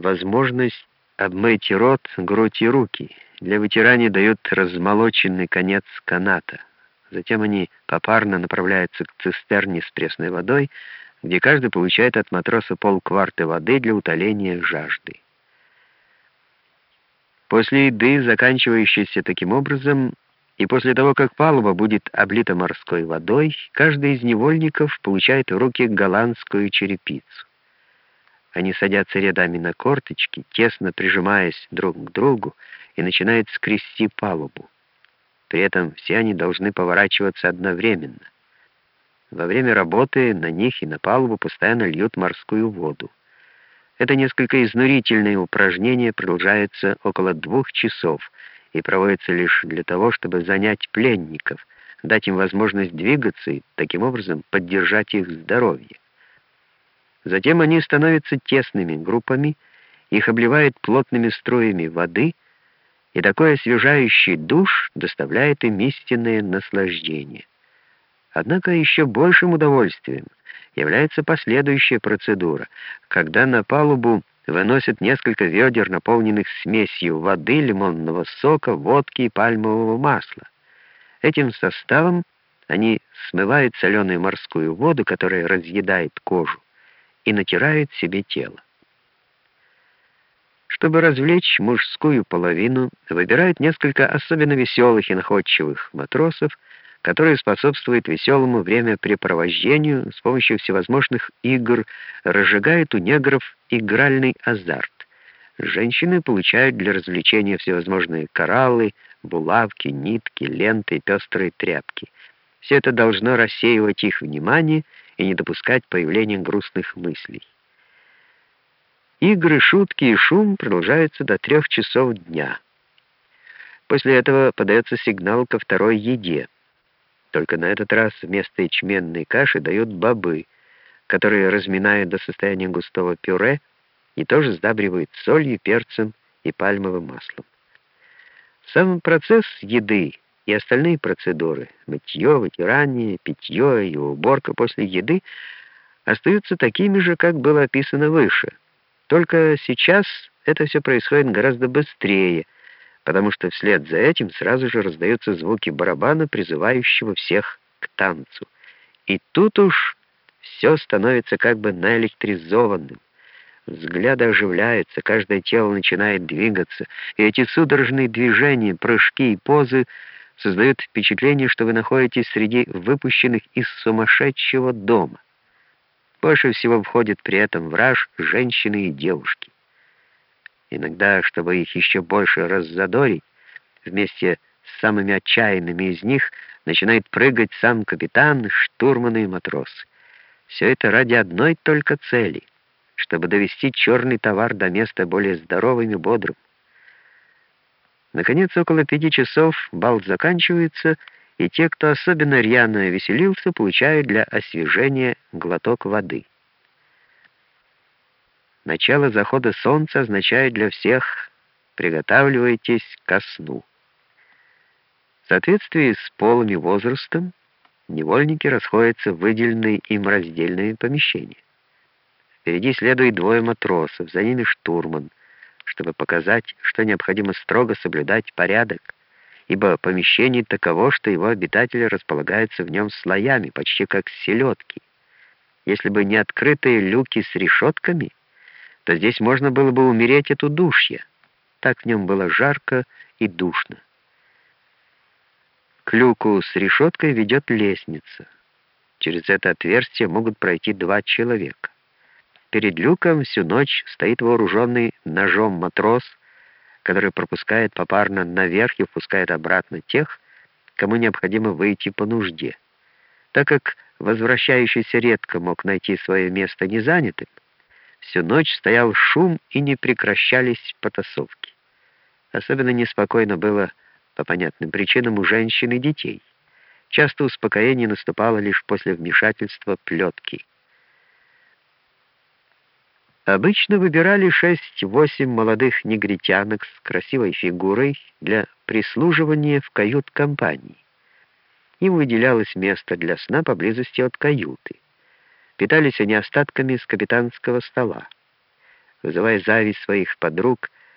возможность обмыть рот, грудь и руки. Для вытирания дают размолоченный конец каната. Затем они попарно направляются к цистерне с пресной водой, где каждый получает от матроса полкварты воды для утоления жажды. После еды, заканчивающейся таким образом, и после того, как палуба будет облита морской водой, каждый из невольников получает в руки голландскую черепицу. Они садятся рядами на корточки, тесно прижимаясь друг к другу, и начинают скрести палубу. При этом все они должны поворачиваться одновременно. Во время работы на них и на палубу постоянно льют морскую воду. Это несколько изнурительное упражнение продолжается около двух часов и проводится лишь для того, чтобы занять пленников, дать им возможность двигаться и таким образом поддержать их здоровье. Затем они становятся тесными группами, их обливают плотными струями воды, и такой освежающий душ доставляет им истинное наслаждение. Однако еще большим удовольствием является последующая процедура, когда на палубу выносят несколько ведер, наполненных смесью воды, лимонного сока, водки и пальмового масла. Этим составом они смывают соленую морскую воду, которая разъедает кожу, и натирают себе тело. Чтобы развлечь мужскую половину, выбирают несколько особенно веселых и находчивых матросов, которые способствуют веселому времяпрепровождению с помощью всевозможных игр, разжигают у негров игральный азарт. Женщины получают для развлечения всевозможные кораллы, булавки, нитки, ленты пестрые тряпки. Все это должно рассеивать их внимание и не допускать появления грустных мыслей. Игры, шутки и шум продолжаются до трех часов дня. После этого подается сигнал ко второй еде. Только на этот раз вместо ячменной каши дают бобы, которые разминают до состояния густого пюре и тоже сдабривают солью, перцем и пальмовым маслом. Сам процесс еды и остальные процедуры — мытье, вытирание, питье и уборка после еды — остаются такими же, как было описано выше. Только сейчас это все происходит гораздо быстрее, потому что вслед за этим сразу же раздаются звуки барабана, призывающего всех к танцу. И тут уж все становится как бы наэлектризованным. Взгляды оживляются, каждое тело начинает двигаться, и эти судорожные движения, прыжки и позы — создает впечатление, что вы находитесь среди выпущенных из сумасшедшего дома. Больше всего входит при этом враж женщины и девушки. Иногда, чтобы их еще больше раззадорить, вместе с самыми отчаянными из них начинает прыгать сам капитан, штурманы и матросы. Все это ради одной только цели, чтобы довести черный товар до места более здоровым и бодрым. Наконец, около пяти часов бал заканчивается, и те, кто особенно рьяно веселился, получают для освежения глоток воды. Начало захода солнца означает для всех «приготавливайтесь ко сну». В соответствии с полом и возрастом невольники расходятся в выделенные им раздельные помещения. Впереди следует двое матросов, за ними штурман — чтобы показать, что необходимо строго соблюдать порядок, ибо помещение таково, что его обитатели располагаются в нем слоями, почти как селедки. Если бы не открытые люки с решетками, то здесь можно было бы умереть от удушья. Так в нем было жарко и душно. К люку с решеткой ведет лестница. Через это отверстие могут пройти два человека. Перед люком всю ночь стоит вооруженный ножом матрос, который пропускает попарно наверх и впускает обратно тех, кому необходимо выйти по нужде. Так как возвращающийся редко мог найти свое место незанятым, всю ночь стоял шум и не прекращались потасовки. Особенно неспокойно было по понятным причинам у женщин и детей. Часто успокоение наступало лишь после вмешательства плетки. Обычно выбирали шесть-восемь молодых негритянок с красивой фигурой для прислуживания в кают-компании. Им выделялось место для сна поблизости от каюты. Питались они остатками с капитанского стола. вызывая зависть своих подруг,